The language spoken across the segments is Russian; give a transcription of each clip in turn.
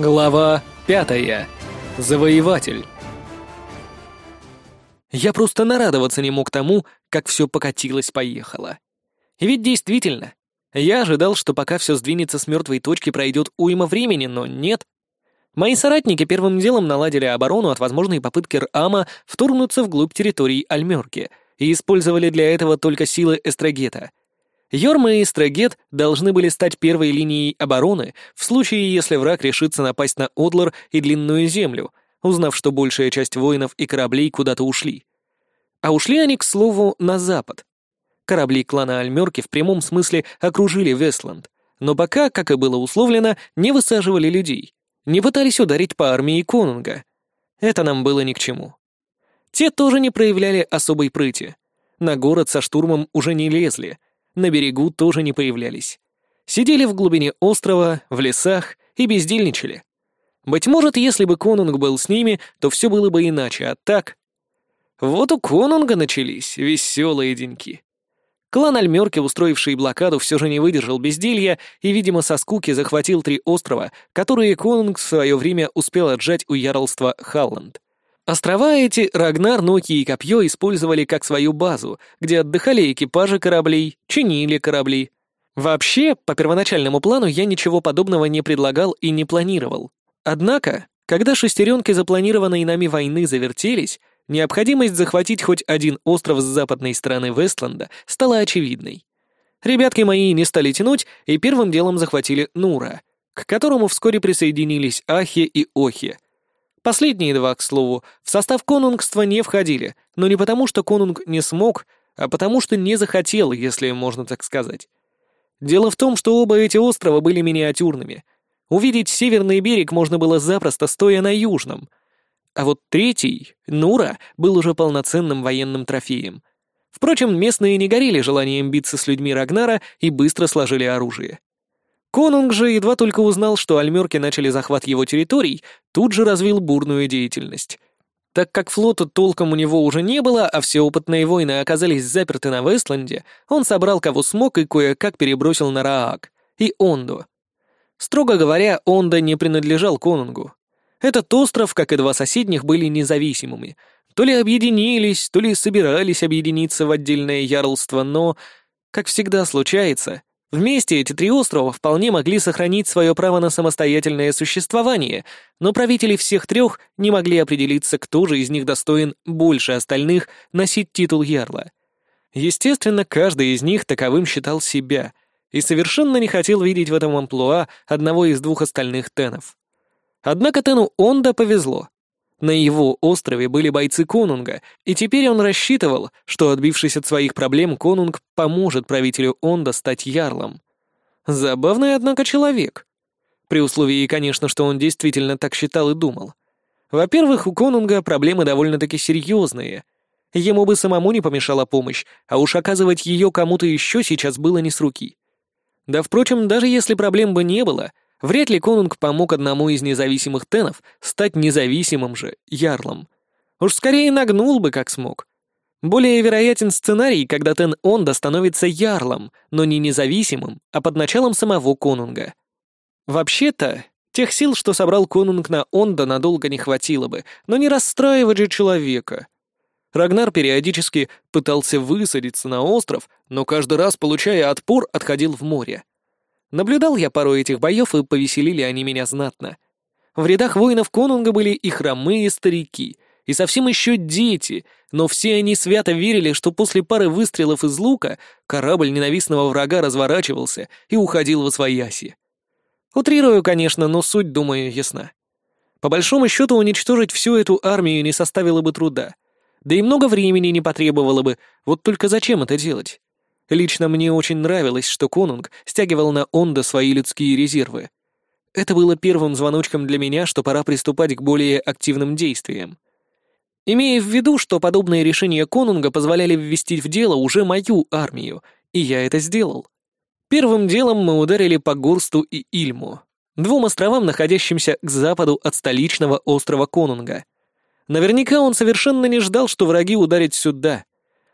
Глава пятая. Завоеватель. Я просто нарадоваться не мог тому, как все покатилось-поехало. И Ведь действительно, я ожидал, что пока все сдвинется с мертвой точки, пройдет уйма времени, но нет. Мои соратники первым делом наладили оборону от возможной попытки Рама вторгнуться вглубь территории Альмерки и использовали для этого только силы Эстрагета — Йорма и Страгет должны были стать первой линией обороны в случае, если враг решится напасть на Одлар и Длинную Землю, узнав, что большая часть воинов и кораблей куда-то ушли. А ушли они, к слову, на запад. Корабли клана Альмерки в прямом смысле окружили Вестланд, но пока, как и было условлено, не высаживали людей, не пытались ударить по армии Конунга. Это нам было ни к чему. Те тоже не проявляли особой прыти. На город со штурмом уже не лезли — на берегу тоже не появлялись. Сидели в глубине острова, в лесах и бездельничали. Быть может, если бы Конунг был с ними, то все было бы иначе, а так... Вот у Конунга начались веселые деньки. Клан Альмерки, устроивший блокаду, все же не выдержал безделья и, видимо, со скуки захватил три острова, которые Конунг в свое время успел отжать у ярлства Халланд. Острова эти Рагнар, Ноки и Копье использовали как свою базу, где отдыхали экипажи кораблей, чинили корабли. Вообще, по первоначальному плану я ничего подобного не предлагал и не планировал. Однако, когда шестеренки запланированной нами войны завертелись, необходимость захватить хоть один остров с западной стороны Вестланда стала очевидной. Ребятки мои не стали тянуть и первым делом захватили Нура, к которому вскоре присоединились Ахи и Охи. — Последние два, к слову, в состав конунгства не входили, но не потому, что конунг не смог, а потому, что не захотел, если можно так сказать. Дело в том, что оба эти острова были миниатюрными. Увидеть северный берег можно было запросто, стоя на южном. А вот третий, Нура, был уже полноценным военным трофеем. Впрочем, местные не горели желанием биться с людьми Рагнара и быстро сложили оружие. Конунг же едва только узнал, что альмерки начали захват его территорий, тут же развил бурную деятельность. Так как флота толком у него уже не было, а все опытные войны оказались заперты на Вестланде, он собрал кого смог и кое-как перебросил на Раак и Онду. Строго говоря, Онда не принадлежал Конунгу. Этот остров, как и два соседних, были независимыми. То ли объединились, то ли собирались объединиться в отдельное ярлство, но, как всегда случается, Вместе эти три острова вполне могли сохранить свое право на самостоятельное существование, но правители всех трех не могли определиться, кто же из них достоин больше остальных носить титул ярла. Естественно, каждый из них таковым считал себя и совершенно не хотел видеть в этом амплуа одного из двух остальных тенов. Однако тену Онда повезло. На его острове были бойцы Конунга, и теперь он рассчитывал, что, отбившись от своих проблем, Конунг поможет правителю Онда стать ярлом. Забавный, однако, человек. При условии, конечно, что он действительно так считал и думал. Во-первых, у Конунга проблемы довольно-таки серьезные. Ему бы самому не помешала помощь, а уж оказывать ее кому-то еще сейчас было не с руки. Да, впрочем, даже если проблем бы не было — Вряд ли конунг помог одному из независимых тенов стать независимым же ярлом. Уж скорее нагнул бы, как смог. Более вероятен сценарий, когда Тен Онда становится ярлом, но не независимым, а под началом самого конунга. Вообще-то, тех сил, что собрал конунг на Онда, надолго не хватило бы, но не расстраивать же человека. Рагнар периодически пытался высадиться на остров, но каждый раз, получая отпор, отходил в море. Наблюдал я пару этих боев, и повеселили они меня знатно. В рядах воинов конунга были и хромые старики, и совсем еще дети, но все они свято верили, что после пары выстрелов из лука корабль ненавистного врага разворачивался и уходил во свояси. Утрирую, конечно, но суть, думаю, ясна. По большому счету, уничтожить всю эту армию не составило бы труда. Да и много времени не потребовало бы, вот только зачем это делать? Лично мне очень нравилось, что Конунг стягивал на Онда свои людские резервы. Это было первым звоночком для меня, что пора приступать к более активным действиям. Имея в виду, что подобные решения Конунга позволяли ввести в дело уже мою армию, и я это сделал. Первым делом мы ударили по Горсту и Ильму, двум островам, находящимся к западу от столичного острова Конунга. Наверняка он совершенно не ждал, что враги ударят сюда.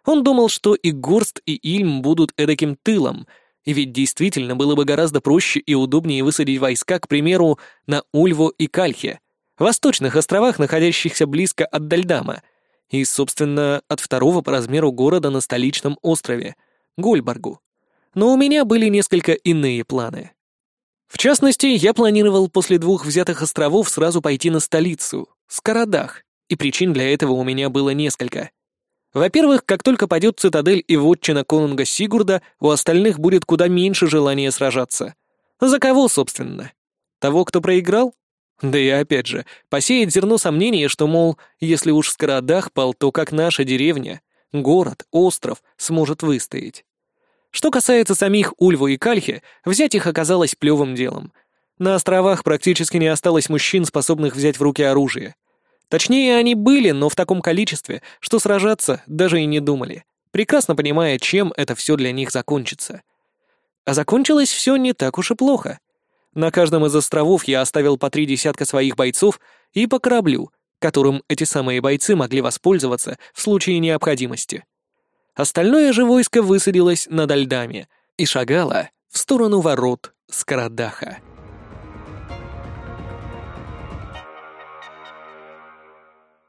Он думал, что и Горст, и Ильм будут эдаким тылом, ведь действительно было бы гораздо проще и удобнее высадить войска, к примеру, на Ульво и Кальхе, восточных островах, находящихся близко от Дальдама, и, собственно, от второго по размеру города на столичном острове — Гольбаргу. Но у меня были несколько иные планы. В частности, я планировал после двух взятых островов сразу пойти на столицу, Скородах, и причин для этого у меня было несколько — во-первых, как только падет цитадель и вотчина конунга Сигурда, у остальных будет куда меньше желания сражаться. За кого, собственно? Того, кто проиграл? Да и опять же, посеет зерно сомнения, что, мол, если уж Скородах пал, то как наша деревня, город, остров сможет выстоять. Что касается самих Ульву и Кальхи, взять их оказалось плевым делом. На островах практически не осталось мужчин, способных взять в руки оружие. Точнее, они были, но в таком количестве, что сражаться даже и не думали, прекрасно понимая, чем это все для них закончится. А закончилось все не так уж и плохо. На каждом из островов я оставил по три десятка своих бойцов и по кораблю, которым эти самые бойцы могли воспользоваться в случае необходимости. Остальное же войско высадилось над льдами и шагало в сторону ворот Скородаха.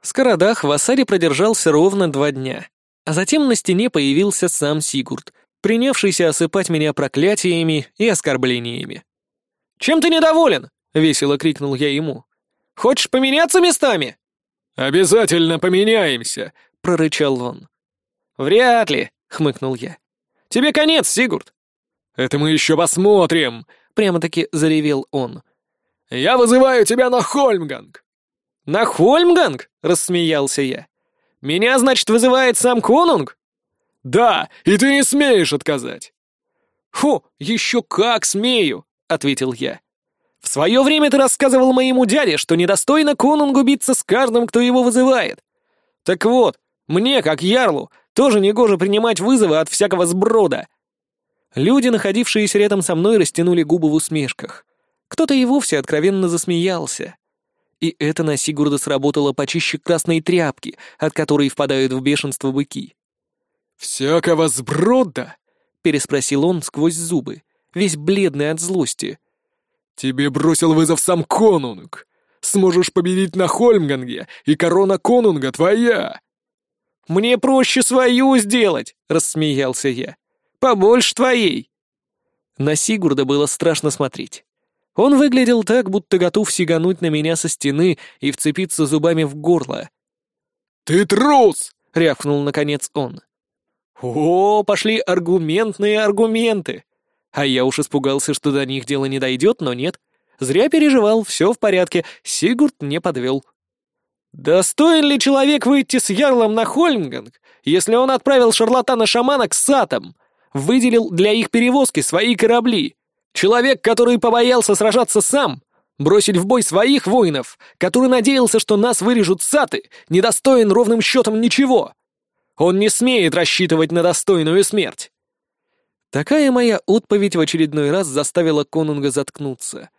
Скородах в осаде продержался ровно два дня, а затем на стене появился сам Сигурд, принявшийся осыпать меня проклятиями и оскорблениями. «Чем ты недоволен?» — весело крикнул я ему. «Хочешь поменяться местами?» «Обязательно поменяемся!» — прорычал он. «Вряд ли!» — хмыкнул я. «Тебе конец, Сигурд!» «Это мы еще посмотрим!» — прямо-таки заревел он. «Я вызываю тебя на Хольмганг!» «На Хольмганг?» рассмеялся я. «Меня, значит, вызывает сам конунг?» «Да, и ты не смеешь отказать!» «Фу, еще как смею!» — ответил я. «В свое время ты рассказывал моему дяде, что недостойно конунгу биться с каждым, кто его вызывает. Так вот, мне, как ярлу, тоже негоже принимать вызовы от всякого сброда». Люди, находившиеся рядом со мной, растянули губы в усмешках. Кто-то и вовсе откровенно засмеялся. И это на Сигурда сработало почище красной тряпки, от которой впадают в бешенство быки. «Всякого сброда?» — переспросил он сквозь зубы, весь бледный от злости. «Тебе бросил вызов сам конунг! Сможешь победить на Хольмганге, и корона конунга твоя!» «Мне проще свою сделать!» — рассмеялся я. «Побольше твоей!» На Сигурда было страшно смотреть. Он выглядел так, будто готов сигануть на меня со стены и вцепиться зубами в горло. «Ты трус!» — рявкнул наконец он. «О, пошли аргументные аргументы!» А я уж испугался, что до них дело не дойдет, но нет. Зря переживал, все в порядке, Сигурд не подвел. «Достоин ли человек выйти с ярлом на Хольмганг, если он отправил шарлатана-шамана к сатам, выделил для их перевозки свои корабли, Человек, который побоялся сражаться сам, бросить в бой своих воинов, который надеялся, что нас вырежут саты, недостоин ровным счетом ничего. Он не смеет рассчитывать на достойную смерть. Такая моя отповедь в очередной раз заставила конунга заткнуться.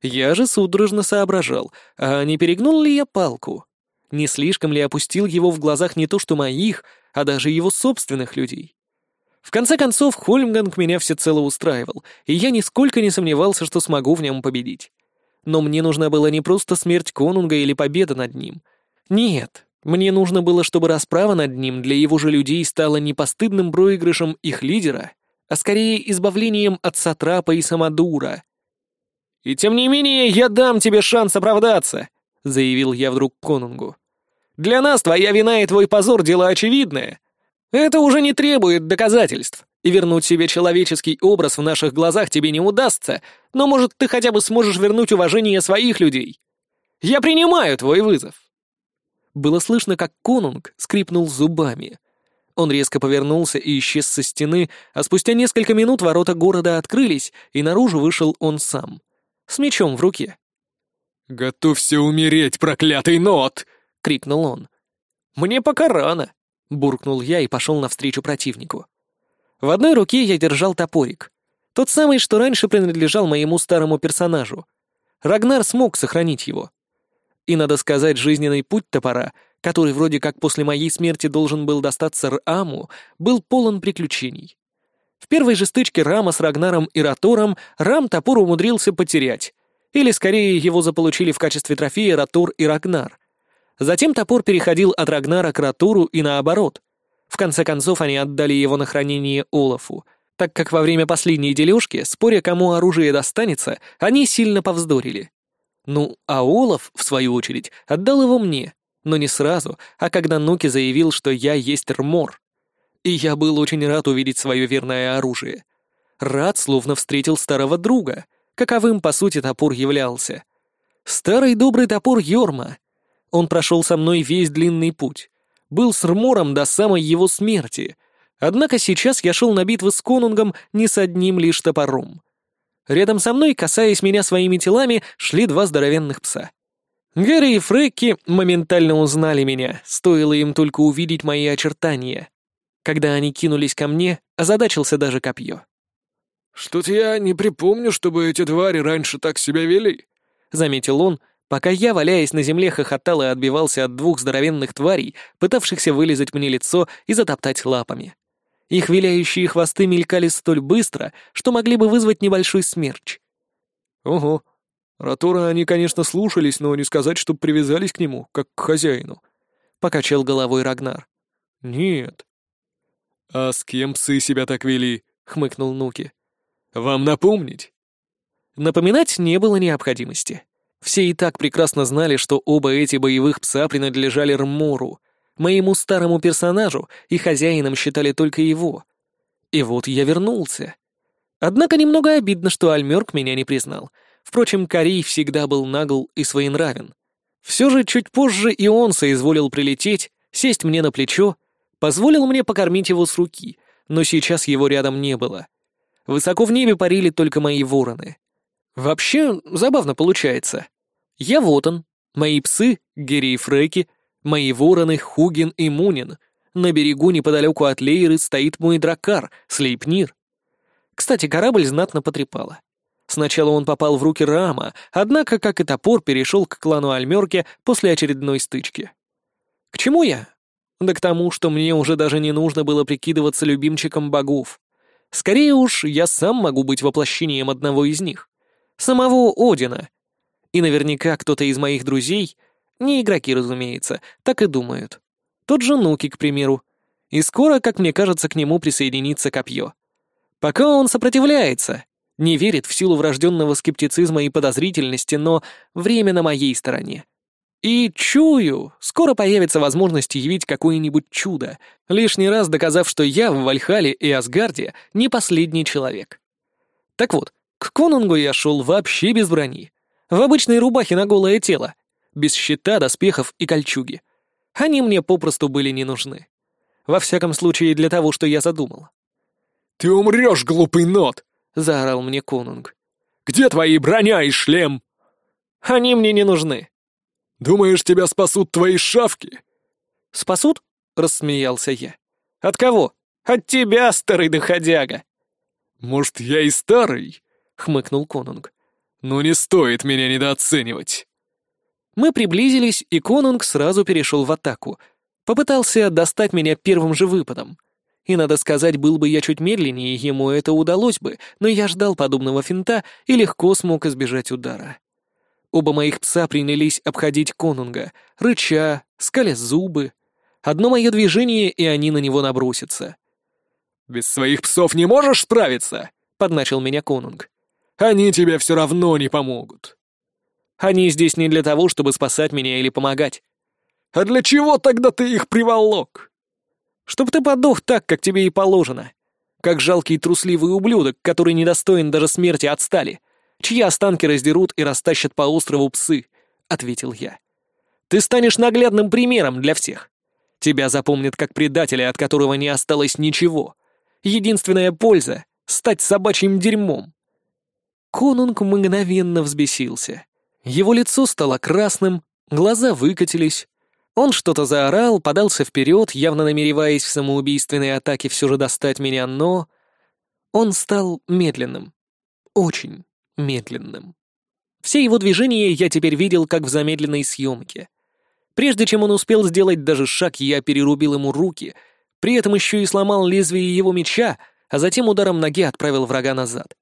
Я же судорожно соображал, а не перегнул ли я палку? Не слишком ли опустил его в глазах не то что моих, а даже его собственных людей? В конце концов, Хольмганг меня всецело устраивал, и я нисколько не сомневался, что смогу в нем победить. Но мне нужна была не просто смерть конунга или победа над ним. Нет, мне нужно было, чтобы расправа над ним для его же людей стала не постыдным проигрышем их лидера, а скорее избавлением от сатрапа и самодура. «И тем не менее я дам тебе шанс оправдаться», — заявил я вдруг конунгу. «Для нас твоя вина и твой позор — дело очевидное. Это уже не требует доказательств, и вернуть себе человеческий образ в наших глазах тебе не удастся, но, может, ты хотя бы сможешь вернуть уважение своих людей. Я принимаю твой вызов!» Было слышно, как конунг скрипнул зубами. Он резко повернулся и исчез со стены, а спустя несколько минут ворота города открылись, и наружу вышел он сам. С мечом в руке. «Готовься умереть, проклятый нот!» — крикнул он. «Мне пока рано. — буркнул я и пошел навстречу противнику. В одной руке я держал топорик. Тот самый, что раньше принадлежал моему старому персонажу. Рагнар смог сохранить его. И, надо сказать, жизненный путь топора, который вроде как после моей смерти должен был достаться Раму, был полон приключений. В первой же стычке Рама с Рагнаром и Ратором Рам топор умудрился потерять. Или, скорее, его заполучили в качестве трофея Ратор и Рагнар — Затем топор переходил от Рагнара к Ратуру и наоборот. В конце концов, они отдали его на хранение Олафу, так как во время последней дележки, споря, кому оружие достанется, они сильно повздорили. Ну, а Олаф, в свою очередь, отдал его мне, но не сразу, а когда Нуки заявил, что я есть Рмор. И я был очень рад увидеть свое верное оружие. Рад, словно встретил старого друга, каковым, по сути, топор являлся. Старый добрый топор Йорма — он прошел со мной весь длинный путь. Был с Рмором до самой его смерти. Однако сейчас я шел на битвы с Конунгом не с одним лишь топором. Рядом со мной, касаясь меня своими телами, шли два здоровенных пса. Гэри и Фрекки моментально узнали меня, стоило им только увидеть мои очертания. Когда они кинулись ко мне, озадачился даже копье. «Что-то я не припомню, чтобы эти твари раньше так себя вели», — заметил он, — Пока я, валяясь на земле, хохотал и отбивался от двух здоровенных тварей, пытавшихся вылезать мне лицо и затоптать лапами. Их виляющие хвосты мелькали столь быстро, что могли бы вызвать небольшой смерч. Ого. Ратора они, конечно, слушались, но не сказать, что привязались к нему, как к хозяину. Покачал головой Рагнар. Нет. А с кем псы себя так вели? Хмыкнул Нуки. Вам напомнить? Напоминать не было необходимости. Все и так прекрасно знали, что оба эти боевых пса принадлежали Рмору. Моему старому персонажу и хозяином считали только его. И вот я вернулся. Однако немного обидно, что Альмерк меня не признал. Впрочем, Корей всегда был нагл и своенравен. Все же чуть позже и он соизволил прилететь, сесть мне на плечо, позволил мне покормить его с руки, но сейчас его рядом не было. Высоко в небе парили только мои вороны. Вообще, забавно получается. Я вот он. Мои псы — Герри и Фреки, мои вороны — Хугин и Мунин. На берегу неподалеку от Лейры стоит мой дракар, Слейпнир. Кстати, корабль знатно потрепало. Сначала он попал в руки Рама, однако, как и топор, перешел к клану Альмерке после очередной стычки. К чему я? Да к тому, что мне уже даже не нужно было прикидываться любимчиком богов. Скорее уж, я сам могу быть воплощением одного из них. Самого Одина, и наверняка кто-то из моих друзей, не игроки, разумеется, так и думают. Тот же Нуки, к примеру. И скоро, как мне кажется, к нему присоединится копье. Пока он сопротивляется, не верит в силу врожденного скептицизма и подозрительности, но время на моей стороне. И чую, скоро появится возможность явить какое-нибудь чудо, лишний раз доказав, что я в Вальхале и Асгарде не последний человек. Так вот, к конунгу я шел вообще без брони, в обычной рубахе на голое тело, без щита, доспехов и кольчуги. Они мне попросту были не нужны. Во всяком случае, для того, что я задумал. «Ты умрешь, глупый нот!» — заорал мне конунг. «Где твои броня и шлем?» «Они мне не нужны». «Думаешь, тебя спасут твои шавки?» «Спасут?» — рассмеялся я. «От кого? От тебя, старый доходяга!» «Может, я и старый?» — хмыкнул конунг. Но не стоит меня недооценивать!» Мы приблизились, и Конунг сразу перешел в атаку. Попытался достать меня первым же выпадом. И, надо сказать, был бы я чуть медленнее, ему это удалось бы, но я ждал подобного финта и легко смог избежать удара. Оба моих пса принялись обходить конунга, рыча, скаля зубы. Одно мое движение, и они на него набросятся. «Без своих псов не можешь справиться!» — подначил меня конунг. Они тебе все равно не помогут. Они здесь не для того, чтобы спасать меня или помогать. А для чего тогда ты их приволок? Чтоб ты подох так, как тебе и положено. Как жалкий трусливый ублюдок, который недостоин даже смерти от стали, чьи останки раздерут и растащат по острову псы, — ответил я. Ты станешь наглядным примером для всех. Тебя запомнят как предателя, от которого не осталось ничего. Единственная польза — стать собачьим дерьмом. Конунг мгновенно взбесился. Его лицо стало красным, глаза выкатились. Он что-то заорал, подался вперед, явно намереваясь в самоубийственной атаке все же достать меня, но... Он стал медленным. Очень медленным. Все его движения я теперь видел, как в замедленной съемке. Прежде чем он успел сделать даже шаг, я перерубил ему руки, при этом еще и сломал лезвие его меча, а затем ударом ноги отправил врага назад.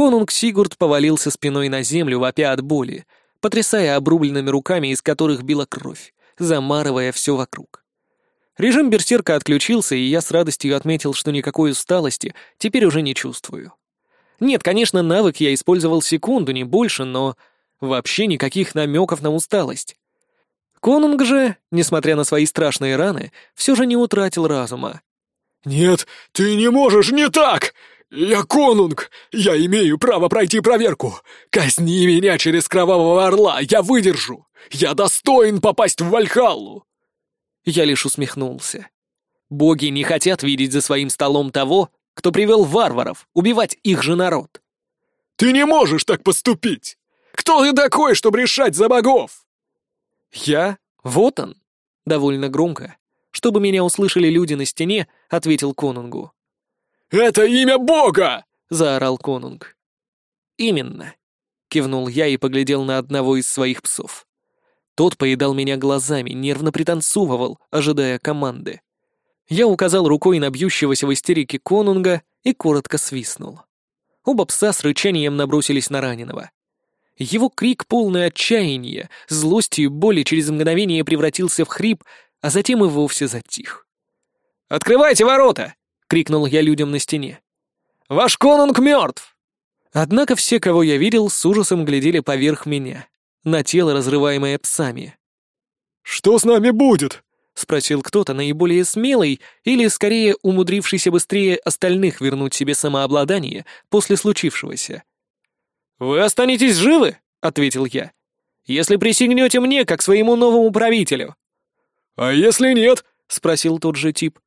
Конунг Сигурд повалился спиной на землю, вопя от боли, потрясая обрубленными руками, из которых била кровь, замарывая все вокруг. Режим берсерка отключился, и я с радостью отметил, что никакой усталости теперь уже не чувствую. Нет, конечно, навык я использовал секунду, не больше, но вообще никаких намеков на усталость. Конунг же, несмотря на свои страшные раны, все же не утратил разума. «Нет, ты не можешь не так!» «Я конунг! Я имею право пройти проверку! Казни меня через кровавого орла! Я выдержу! Я достоин попасть в Вальхаллу!» Я лишь усмехнулся. Боги не хотят видеть за своим столом того, кто привел варваров убивать их же народ. «Ты не можешь так поступить! Кто ты такой, чтобы решать за богов?» «Я? Вот он!» Довольно громко, чтобы меня услышали люди на стене, ответил конунгу. «Это имя Бога!» — заорал конунг. «Именно!» — кивнул я и поглядел на одного из своих псов. Тот поедал меня глазами, нервно пританцовывал, ожидая команды. Я указал рукой на бьющегося в истерике конунга и коротко свистнул. Оба пса с рычанием набросились на раненого. Его крик, полный отчаяния, злости и боли, через мгновение превратился в хрип, а затем и вовсе затих. «Открывайте ворота!» крикнул я людям на стене. «Ваш конунг мертв!» Однако все, кого я видел, с ужасом глядели поверх меня, на тело, разрываемое псами. «Что с нами будет?» — спросил кто-то наиболее смелый или, скорее, умудрившийся быстрее остальных вернуть себе самообладание после случившегося. «Вы останетесь живы?» — ответил я. «Если присягнете мне, как своему новому правителю». «А если нет?» — спросил тот же тип.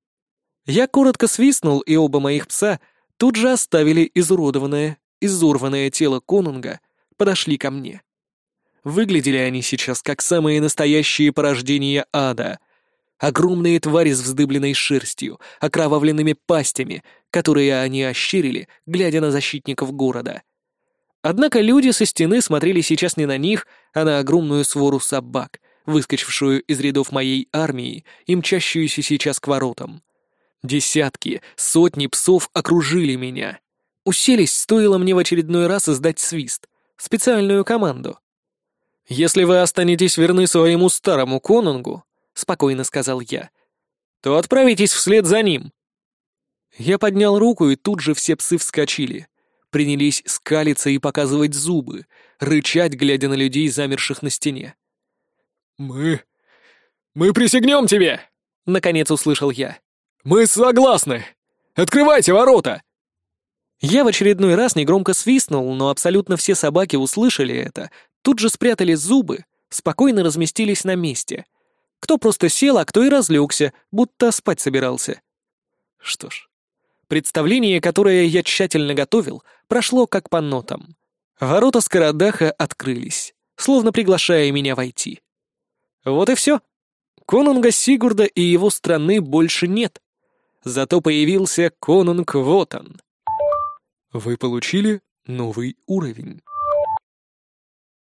Я коротко свистнул, и оба моих пса тут же оставили изуродованное, изорванное тело конунга, подошли ко мне. Выглядели они сейчас как самые настоящие порождения ада. Огромные твари с вздыбленной шерстью, окровавленными пастями, которые они ощерили, глядя на защитников города. Однако люди со стены смотрели сейчас не на них, а на огромную свору собак, выскочившую из рядов моей армии и мчащуюся сейчас к воротам. Десятки, сотни псов окружили меня. Уселись, стоило мне в очередной раз издать свист. Специальную команду. «Если вы останетесь верны своему старому конунгу», — спокойно сказал я, — «то отправитесь вслед за ним». Я поднял руку, и тут же все псы вскочили. Принялись скалиться и показывать зубы, рычать, глядя на людей, замерших на стене. «Мы... мы присягнем тебе!» — наконец услышал я. «Мы согласны! Открывайте ворота!» Я в очередной раз негромко свистнул, но абсолютно все собаки услышали это, тут же спрятали зубы, спокойно разместились на месте. Кто просто сел, а кто и разлегся, будто спать собирался. Что ж, представление, которое я тщательно готовил, прошло как по нотам. Ворота Скородаха открылись, словно приглашая меня войти. Вот и все. Конунга Сигурда и его страны больше нет. Зато появился конунг Вотан. Вы получили новый уровень.